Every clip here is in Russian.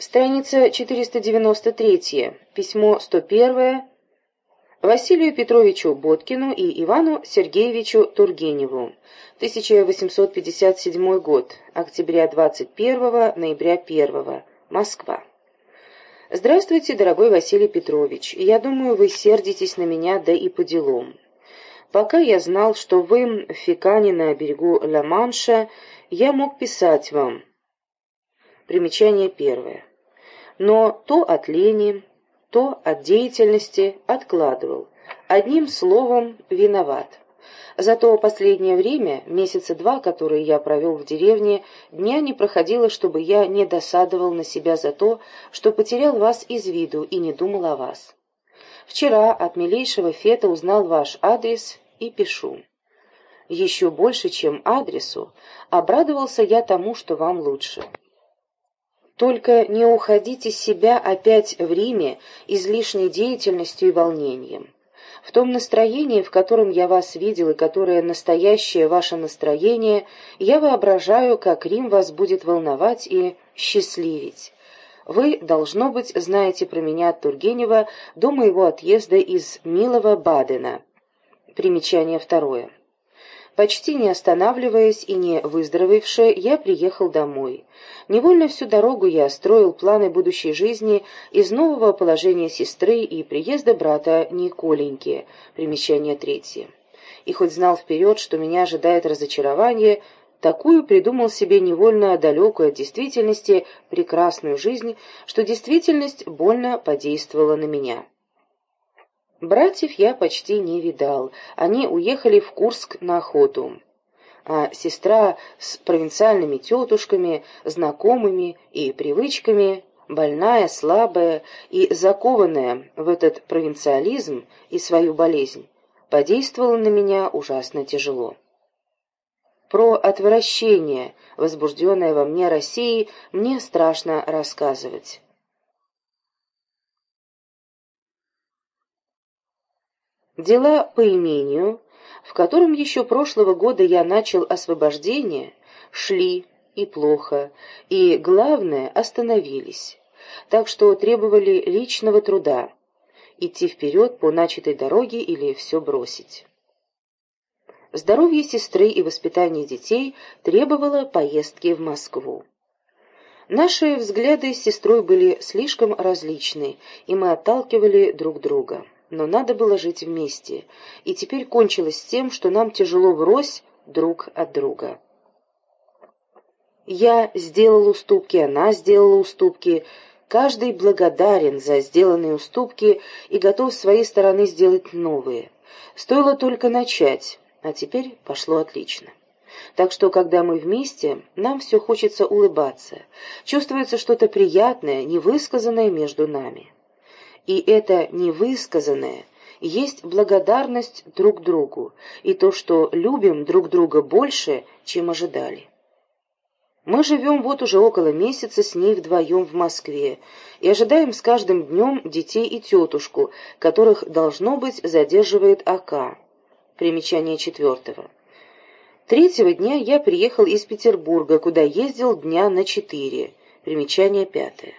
Страница 493, письмо 101 Василию Петровичу Боткину и Ивану Сергеевичу Тургеневу. 1857 год. Октября 21 ноября 1 Москва. Здравствуйте, дорогой Василий Петрович. Я думаю, вы сердитесь на меня, да и по делам. Пока я знал, что вы в Фикане на берегу Ла-Манша, я мог писать вам. Примечание первое но то от лени, то от деятельности откладывал. Одним словом, виноват. Зато последнее время, месяца два, которые я провел в деревне, дня не проходило, чтобы я не досадовал на себя за то, что потерял вас из виду и не думал о вас. Вчера от милейшего Фета узнал ваш адрес и пишу. Еще больше, чем адресу, обрадовался я тому, что вам лучше. Только не уходите себя опять в Риме излишней деятельностью и волнением. В том настроении, в котором я вас видел и которое настоящее ваше настроение, я воображаю, как Рим вас будет волновать и счастливить. Вы, должно быть, знаете про меня от Тургенева до моего отъезда из милого Бадена. Примечание второе. Почти не останавливаясь и не выздоровевши, я приехал домой. Невольно всю дорогу я строил планы будущей жизни из нового положения сестры и приезда брата Николеньки. Примечание третье. И хоть знал вперед, что меня ожидает разочарование, такую придумал себе невольно далекую от действительности прекрасную жизнь, что действительность больно подействовала на меня. Братьев я почти не видал, они уехали в Курск на охоту. А сестра с провинциальными тетушками, знакомыми и привычками, больная, слабая и закованная в этот провинциализм и свою болезнь, подействовала на меня ужасно тяжело. Про отвращение, возбужденное во мне Россией, мне страшно рассказывать. Дела по имению, в котором еще прошлого года я начал освобождение, шли и плохо, и, главное, остановились, так что требовали личного труда, идти вперед по начатой дороге или все бросить. Здоровье сестры и воспитание детей требовало поездки в Москву. Наши взгляды с сестрой были слишком различны, и мы отталкивали друг друга но надо было жить вместе, и теперь кончилось тем, что нам тяжело врозь друг от друга. Я сделал уступки, она сделала уступки, каждый благодарен за сделанные уступки и готов с своей стороны сделать новые. Стоило только начать, а теперь пошло отлично. Так что, когда мы вместе, нам все хочется улыбаться, чувствуется что-то приятное, невысказанное между нами и это невысказанное есть благодарность друг другу и то, что любим друг друга больше, чем ожидали. Мы живем вот уже около месяца с ней вдвоем в Москве и ожидаем с каждым днем детей и тетушку, которых, должно быть, задерживает АК. Примечание четвертого. Третьего дня я приехал из Петербурга, куда ездил дня на четыре. Примечание пятое.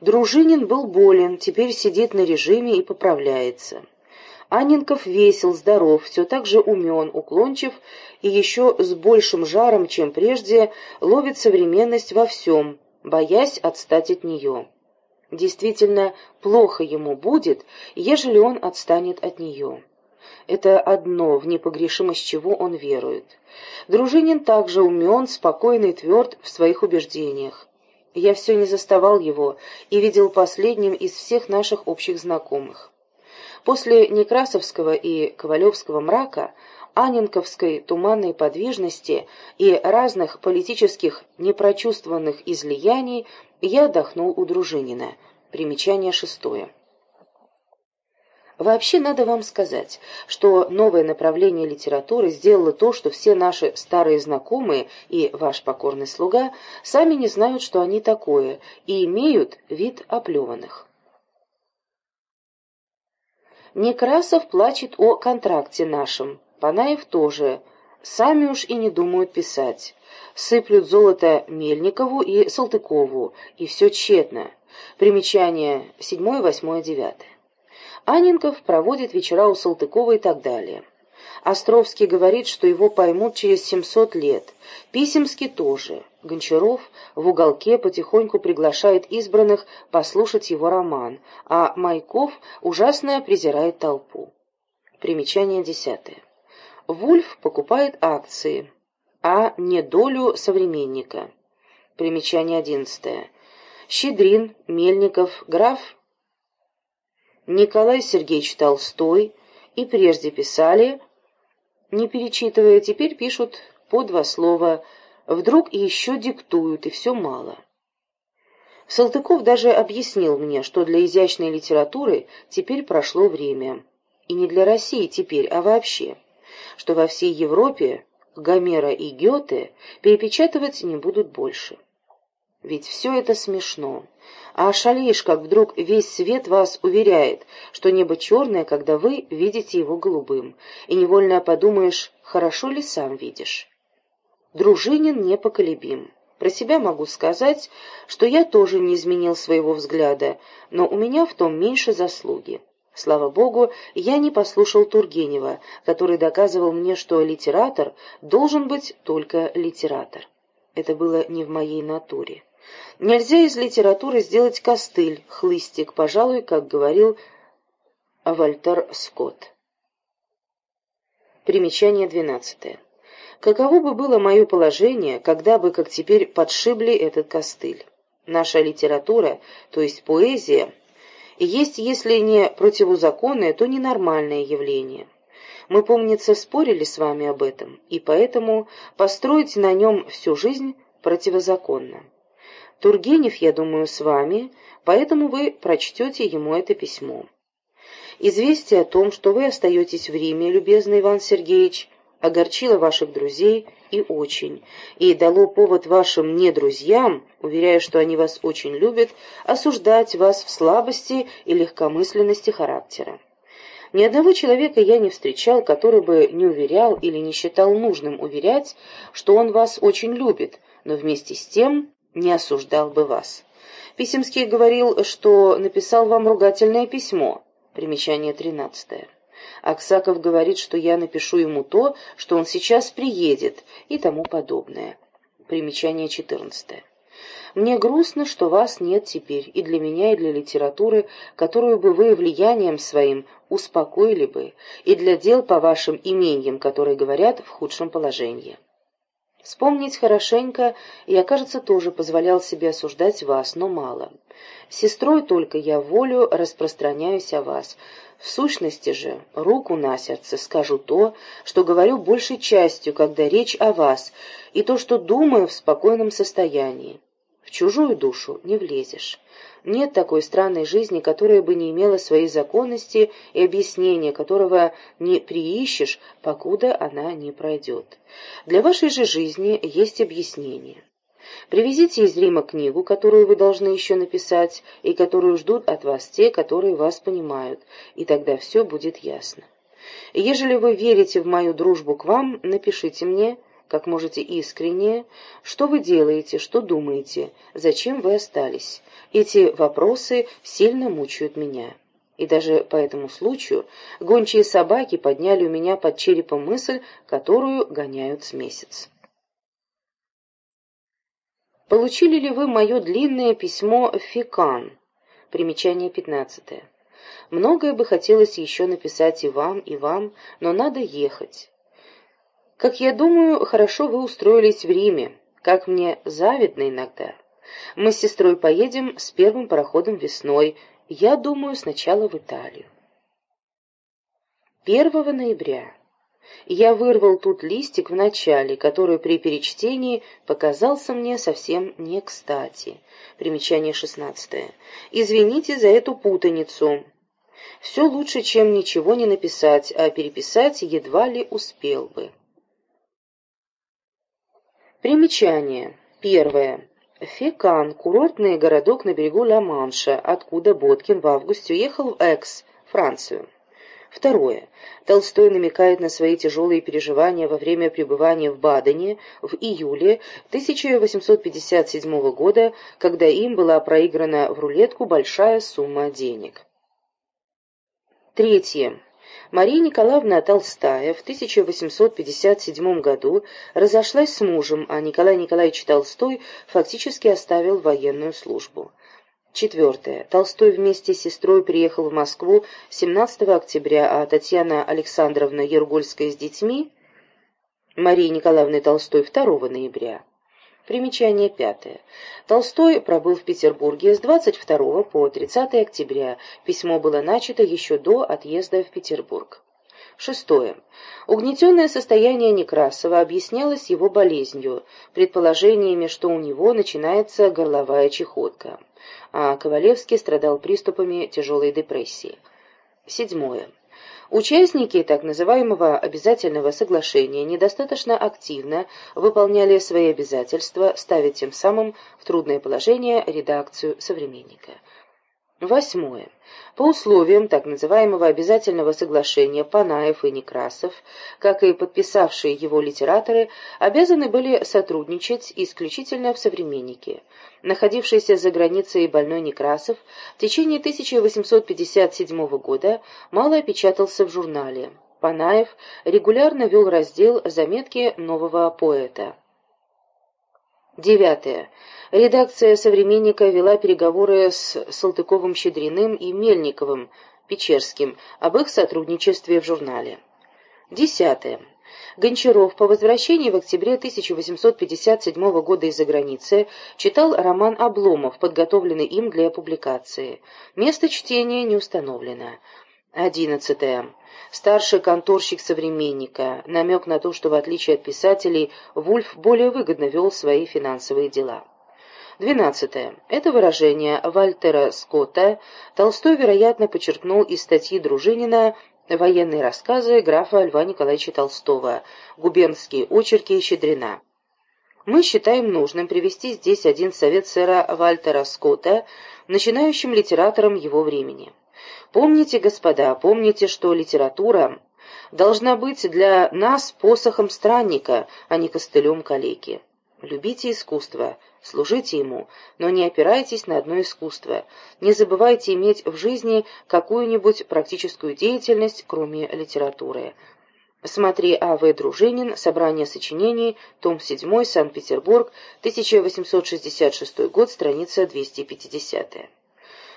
Дружинин был болен, теперь сидит на режиме и поправляется. Анненков весел, здоров, все так же умен, уклончив и еще с большим жаром, чем прежде, ловит современность во всем, боясь отстать от нее. Действительно, плохо ему будет, ежели он отстанет от нее. Это одно, в непогрешимость чего он верует. Дружинин также умен, спокойный, тверд в своих убеждениях. Я все не заставал его и видел последним из всех наших общих знакомых. После Некрасовского и Ковалевского мрака, Анинковской туманной подвижности и разных политических непрочувствованных излияний я отдохнул у Дружинина. Примечание шестое. Вообще надо вам сказать, что новое направление литературы сделало то, что все наши старые знакомые и ваш покорный слуга сами не знают, что они такое, и имеют вид оплеванных. Некрасов плачет о контракте нашем, Панаев тоже, сами уж и не думают писать. Сыплют золото Мельникову и Салтыкову, и все тщетно. Примечание 7, 8, 9. Анинков проводит вечера у Салтыкова и так далее. Островский говорит, что его поймут через 700 лет. Писемский тоже. Гончаров в уголке потихоньку приглашает избранных послушать его роман, а Майков ужасно презирает толпу. Примечание десятое. Вульф покупает акции, а не долю современника. Примечание одиннадцатое. Щедрин, Мельников, граф Николай Сергеевич Толстой и прежде писали, не перечитывая, теперь пишут по два слова, вдруг еще диктуют, и все мало. Салтыков даже объяснил мне, что для изящной литературы теперь прошло время. И не для России теперь, а вообще. Что во всей Европе Гомера и Гёте перепечатывать не будут больше. Ведь все это смешно. А шалишь, как вдруг весь свет вас уверяет, что небо черное, когда вы видите его голубым, и невольно подумаешь, хорошо ли сам видишь. Дружинин непоколебим. Про себя могу сказать, что я тоже не изменил своего взгляда, но у меня в том меньше заслуги. Слава богу, я не послушал Тургенева, который доказывал мне, что литератор должен быть только литератор. Это было не в моей натуре. Нельзя из литературы сделать костыль, хлыстик, пожалуй, как говорил Вальтер Скотт. Примечание двенадцатое. Каково бы было мое положение, когда бы, как теперь, подшибли этот костыль? Наша литература, то есть поэзия, есть, если не противозаконное, то ненормальное явление. Мы, помнится, спорили с вами об этом, и поэтому построить на нем всю жизнь противозаконно. Тургенев, я думаю, с вами, поэтому вы прочтете ему это письмо. Известие о том, что вы остаетесь в Риме, любезный Иван Сергеевич, огорчило ваших друзей и очень, и дало повод вашим недрузьям, уверяя, что они вас очень любят, осуждать вас в слабости и легкомысленности характера. Ни одного человека я не встречал, который бы не уверял или не считал нужным уверять, что он вас очень любит, но вместе с тем не осуждал бы вас. Писемский говорил, что написал вам ругательное письмо. Примечание тринадцатое. Аксаков говорит, что я напишу ему то, что он сейчас приедет, и тому подобное. Примечание 14. Мне грустно, что вас нет теперь, и для меня, и для литературы, которую бы вы влиянием своим успокоили бы, и для дел по вашим имениям, которые говорят в худшем положении. Вспомнить хорошенько, я, кажется, тоже позволял себе осуждать вас, но мало. Сестрой только я волю распространяюсь о вас, в сущности же, руку на сердце скажу то, что говорю большей частью, когда речь о вас, и то, что думаю в спокойном состоянии. В чужую душу не влезешь. Нет такой странной жизни, которая бы не имела своей законности и объяснения, которого не приищешь, покуда она не пройдет. Для вашей же жизни есть объяснение. Привезите из Рима книгу, которую вы должны еще написать, и которую ждут от вас те, которые вас понимают, и тогда все будет ясно. Ежели вы верите в мою дружбу к вам, напишите мне, как можете искренне, что вы делаете, что думаете, зачем вы остались. Эти вопросы сильно мучают меня. И даже по этому случаю гончие собаки подняли у меня под черепом мысль, которую гоняют с месяц. Получили ли вы мое длинное письмо Фикан? Примечание пятнадцатое. Многое бы хотелось еще написать и вам, и вам, но надо ехать. Как я думаю, хорошо вы устроились в Риме, как мне завидно иногда. Мы с сестрой поедем с первым пароходом весной, я думаю, сначала в Италию. 1 ноября. Я вырвал тут листик в начале, который при перечтении показался мне совсем не кстати. Примечание шестнадцатое. Извините за эту путаницу. Все лучше, чем ничего не написать, а переписать едва ли успел бы. Примечание. Первое. Фекан, курортный городок на берегу Ла-Манша, откуда Боткин в августе уехал в Экс, Францию. Второе. Толстой намекает на свои тяжелые переживания во время пребывания в Бадене в июле 1857 года, когда им была проиграна в рулетку большая сумма денег. Третье. Мария Николаевна Толстая в 1857 году разошлась с мужем, а Николай Николаевич Толстой фактически оставил военную службу. Четвертое. Толстой вместе с сестрой приехал в Москву 17 октября, а Татьяна Александровна Ергольская с детьми Марии Николаевны Толстой 2 ноября. Примечание пятое. Толстой пробыл в Петербурге с 22 по 30 октября. Письмо было начато еще до отъезда в Петербург. Шестое. Угнетенное состояние Некрасова объяснялось его болезнью, предположениями, что у него начинается горловая чехотка, а Ковалевский страдал приступами тяжелой депрессии. Седьмое. Участники так называемого обязательного соглашения недостаточно активно выполняли свои обязательства, ставя тем самым в трудное положение редакцию «Современника». Восьмое. По условиям так называемого обязательного соглашения Панаев и Некрасов, как и подписавшие его литераторы, обязаны были сотрудничать исключительно в «Современнике». Находившийся за границей больной Некрасов в течение 1857 года мало печатался в журнале. Панаев регулярно вел раздел «Заметки нового поэта». Девятое. Редакция «Современника» вела переговоры с Салтыковым-Щедриным и Мельниковым, Печерским, об их сотрудничестве в журнале. Десятое. Гончаров по возвращении в октябре 1857 года из-за границы читал роман «Обломов», подготовленный им для публикации. Место чтения не установлено. Одиннадцатое. Старший конторщик современника. Намек на то, что в отличие от писателей, Вульф более выгодно вел свои финансовые дела. Двенадцатое. Это выражение Вальтера Скотта Толстой, вероятно, подчеркнул из статьи Дружинина «Военные рассказы графа Льва Николаевича Толстого. Губернские очерки Щедрина». Мы считаем нужным привести здесь один совет сэра Вальтера Скотта, начинающим литератором его времени. Помните, господа, помните, что литература должна быть для нас посохом странника, а не костылем калеки. Любите искусство, служите ему, но не опирайтесь на одно искусство. Не забывайте иметь в жизни какую-нибудь практическую деятельность, кроме литературы. Смотри А.В. Дружинин, Собрание сочинений, том 7, Санкт-Петербург, 1866 год, страница 250.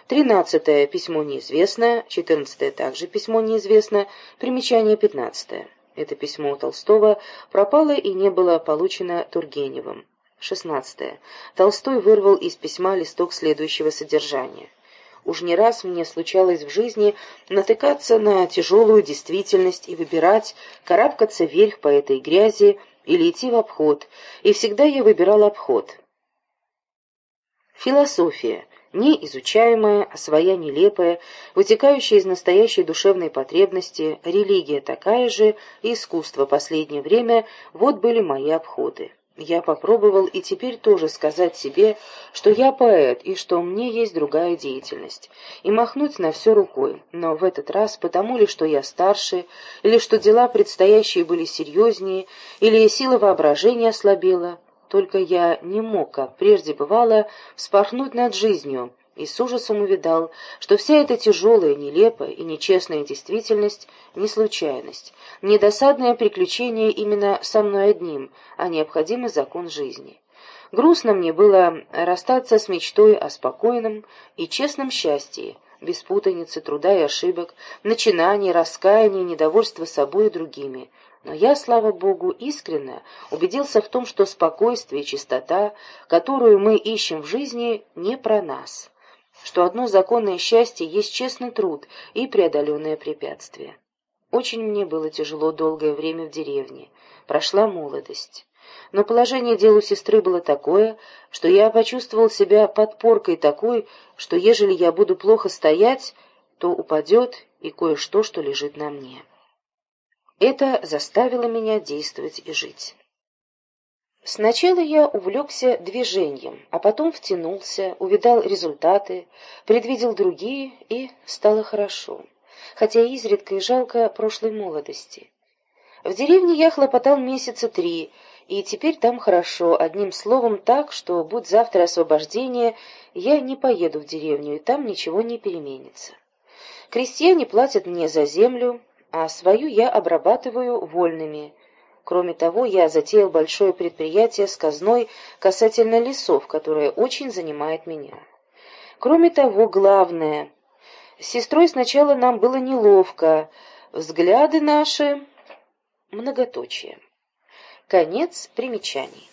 Тринадцатое письмо неизвестно, четырнадцатое также письмо неизвестно, примечание пятнадцатое. Это письмо Толстого пропало и не было получено Тургеневым. Шестнадцатое. Толстой вырвал из письма листок следующего содержания. Уж не раз мне случалось в жизни натыкаться на тяжелую действительность и выбирать, карабкаться вверх по этой грязи или идти в обход, и всегда я выбирал обход. Философия неизучаемая, а своя нелепая, вытекающая из настоящей душевной потребности, религия такая же, и искусство последнее время, вот были мои обходы. Я попробовал и теперь тоже сказать себе, что я поэт и что мне есть другая деятельность, и махнуть на все рукой, но в этот раз потому ли, что я старше, или что дела предстоящие были серьезнее, или сила воображения ослабела, только я не мог, как прежде бывало, вспорхнуть над жизнью, и с ужасом увидал, что вся эта тяжелая, нелепая и нечестная действительность — не случайность, не досадное приключение именно со мной одним, а необходимый закон жизни. Грустно мне было расстаться с мечтой о спокойном и честном счастье, без путаницы, труда и ошибок, начинаний, раскаяний, недовольства собой и другими, но я, слава Богу, искренне убедился в том, что спокойствие и чистота, которую мы ищем в жизни, не про нас, что одно законное счастье есть честный труд и преодоленное препятствие. Очень мне было тяжело долгое время в деревне, прошла молодость. Но положение дел у сестры было такое, что я почувствовал себя подпоркой такой, что ежели я буду плохо стоять, то упадет и кое-что, что лежит на мне. Это заставило меня действовать и жить. Сначала я увлекся движением, а потом втянулся, увидал результаты, предвидел другие, и стало хорошо. хотя изредка и жалко прошлой молодости. В деревне я хлопотал месяца три, и теперь там хорошо, одним словом так, что, будь завтра освобождение, я не поеду в деревню, и там ничего не переменится. Крестьяне платят мне за землю, а свою я обрабатываю вольными. Кроме того, я затеял большое предприятие с казной касательно лесов, которое очень занимает меня. Кроме того, главное, с сестрой сначала нам было неловко, взгляды наши многоточие. Конец примечаний.